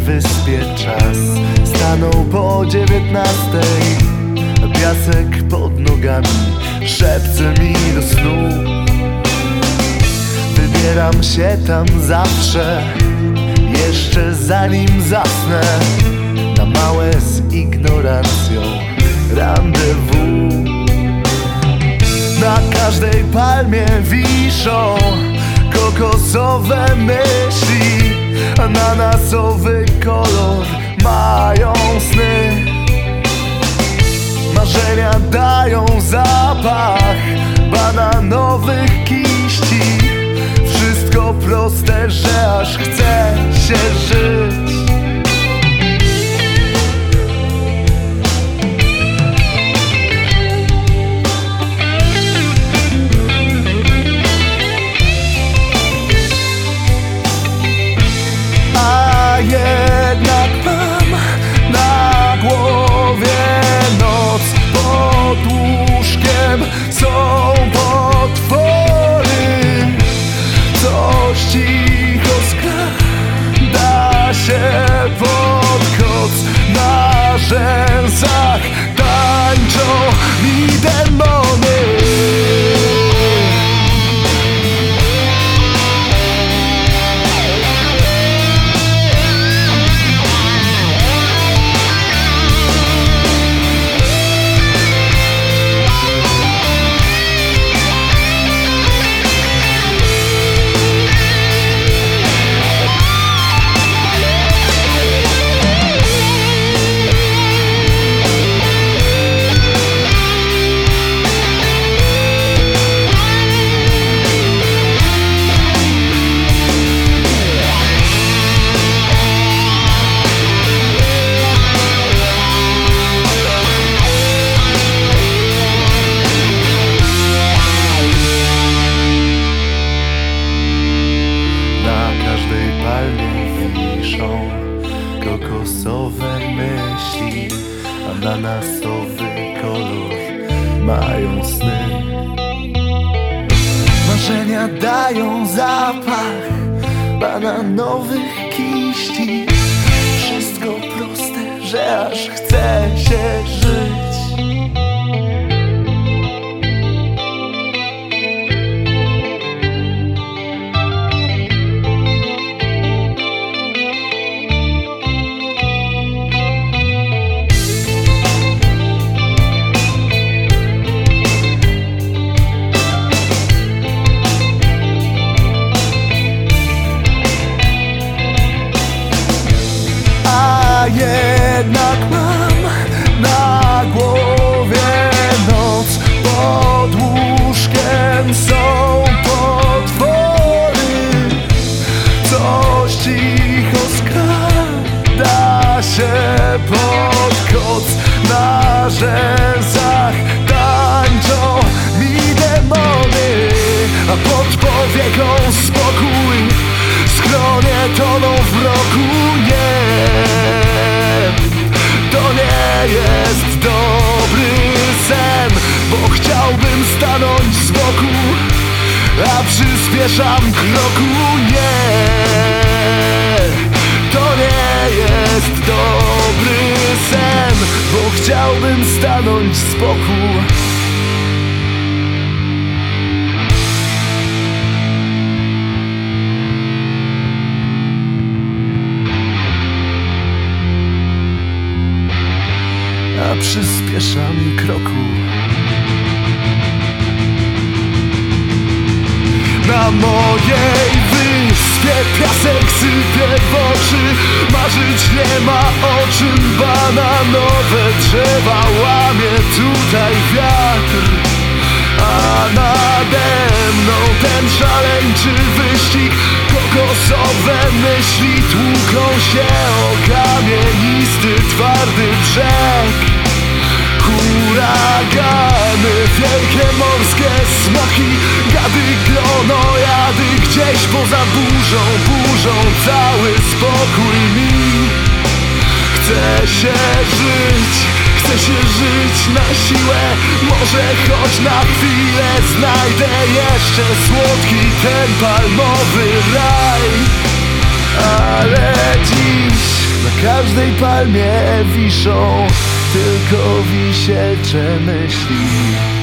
wyspie czas. Stanął po dziewiętnastej Piasek pod nogami Szepce mi do snu. Wybieram się tam zawsze Jeszcze zanim zasnę Na małe z ignorancją Rendezvous Na każdej palmie wiszą Kokosowe myśli Ananasowy kolor Mają sny. Marzenia dają zapach Bananowych kiści. Wszystko proste, że aż chce się żyć Każdej palmie wiszą kokosowe myśli. Ananasowy kolor mają sny. Marzenia dają zapach bananowych kiści. Wszystko proste, że aż chce się żyć Na rzęsach tańczą mi demony A pod powieką spokój Skronie toną w roku Nie. To nie jest dobry sen Bo chciałbym stanąć z boku A przyspieszam kroku Nie. To nie jest dobry chciałbym stanąć z boku a przyspieszam kroku. Na mojej wyspie piasek sypie w oczy Marzyć nie ma o czym bananowe drzewa łamie tutaj wiatr. A nade mną ten szaleńczy wyścig. Kokosowe myśli tłuką się o kamienisty, twardy brzeg. Huragany, wielkie morskie smoki Gady, gdzieś poza burzą Burzą cały spokój mi. Chce się żyć, chce się żyć na siłę. Może choć na chwilę znajdę jeszcze słodki ten palmowy raj. Ale dziś Na każdej palmie wiszą Tylko wisielcze myśli